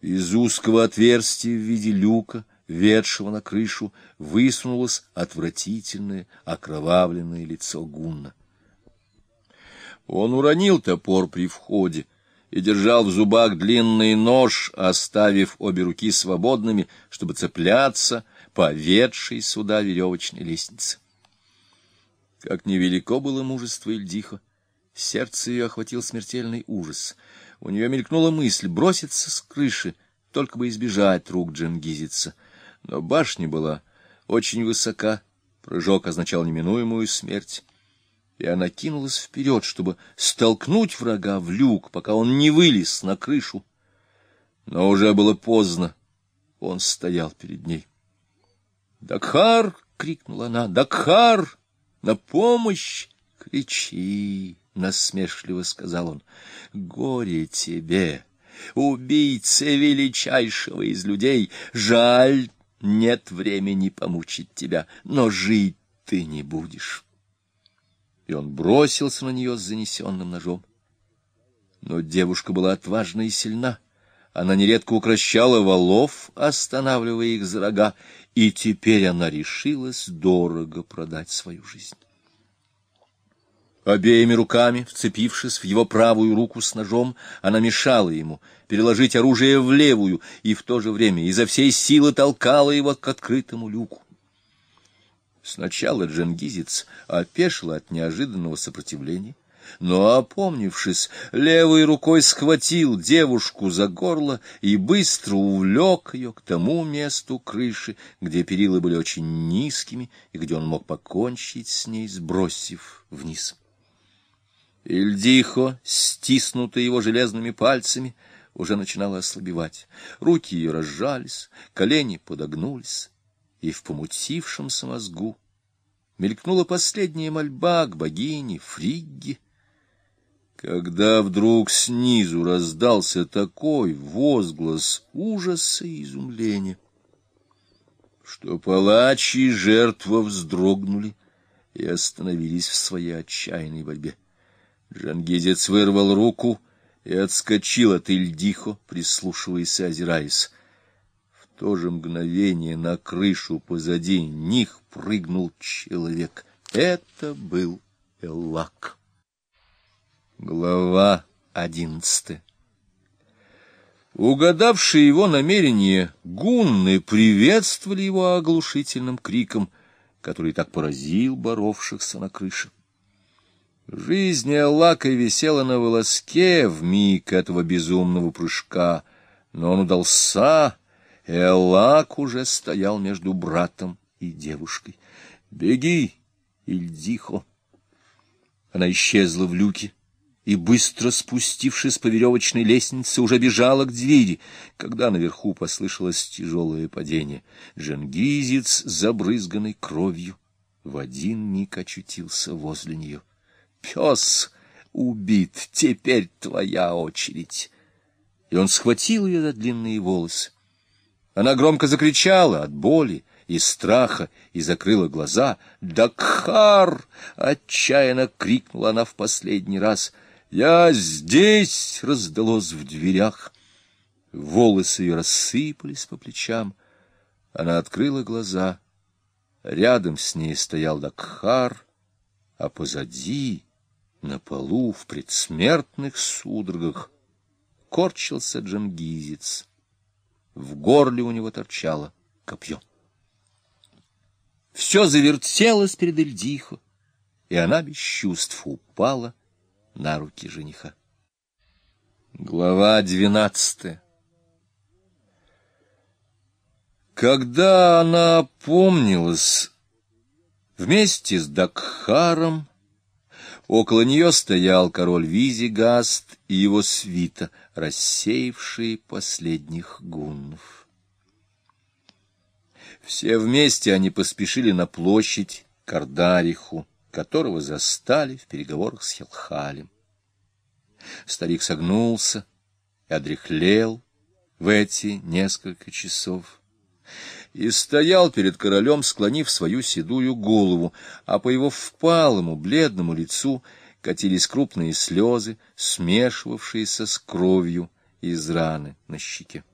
Из узкого отверстия в виде люка, ведшего на крышу, высунулось отвратительное, окровавленное лицо Гунна. Он уронил топор при входе и держал в зубах длинный нож, оставив обе руки свободными, чтобы цепляться по ведшей сюда веревочной лестнице. Как невелико было мужество Ильдиха, сердце ее охватил смертельный ужас. У нее мелькнула мысль броситься с крыши, только бы избежать рук Дженгизица. Но башня была очень высока, прыжок означал неминуемую смерть. И она кинулась вперед, чтобы столкнуть врага в люк, пока он не вылез на крышу. Но уже было поздно, он стоял перед ней. «Дакхар!» — крикнула она. «Дакхар!» На помощь кричи, — насмешливо сказал он. Горе тебе, убийца величайшего из людей. Жаль, нет времени помучить тебя, но жить ты не будешь. И он бросился на нее с занесенным ножом. Но девушка была отважна и сильна. Она нередко укращала валов, останавливая их за рога, и теперь она решилась дорого продать свою жизнь. Обеими руками, вцепившись в его правую руку с ножом, она мешала ему переложить оружие в левую и в то же время изо всей силы толкала его к открытому люку. Сначала Дженгизец опешил от неожиданного сопротивления, но, опомнившись, левой рукой схватил девушку за горло и быстро увлек ее к тому месту крыши, где перила были очень низкими и где он мог покончить с ней, сбросив вниз. Ильдихо, стиснутая его железными пальцами, уже начинала ослабевать. Руки ее разжались, колени подогнулись, и в помутившемся мозгу мелькнула последняя мольба к богине Фригге, когда вдруг снизу раздался такой возглас ужаса и изумления, что палач и жертва вздрогнули и остановились в своей отчаянной борьбе. Джангизец вырвал руку и отскочил от Ильдихо, прислушиваясь и озираясь. В то же мгновение на крышу позади них прыгнул человек. Это был Эллак. Глава одиннадцатая Угадавшие его намерение, гунны приветствовали его оглушительным криком, который так поразил боровшихся на крыше. Жизнь Аллака висела на волоске в миг этого безумного прыжка, но он удался, и Аллак уже стоял между братом и девушкой. «Беги, Ильдихо!» Она исчезла в люке и, быстро спустившись по веревочной лестнице, уже бежала к двери, когда наверху послышалось тяжелое падение. Джангизец, забрызганный кровью, в один миг очутился возле нее. — Пес убит, теперь твоя очередь. И он схватил ее за длинные волосы. Она громко закричала от боли и страха и закрыла глаза. «Дакхар!» — отчаянно крикнула она в последний раз — «Я здесь!» — раздалось в дверях. Волосы ее рассыпались по плечам. Она открыла глаза. Рядом с ней стоял Дакхар, а позади, на полу, в предсмертных судорогах, корчился джангизец. В горле у него торчало копье. Все завертелось перед Эльдихо, и она без чувств упала на руки жениха. Глава двенадцатая Когда она опомнилась, вместе с Дакхаром около нее стоял король Визигаст и его свита, рассеявшие последних гуннов. Все вместе они поспешили на площадь Кардариху, которого застали в переговорах с Хелхалем. Старик согнулся и одряхлел в эти несколько часов и стоял перед королем, склонив свою седую голову, а по его впалому, бледному лицу катились крупные слезы, смешивавшиеся с кровью из раны на щеке.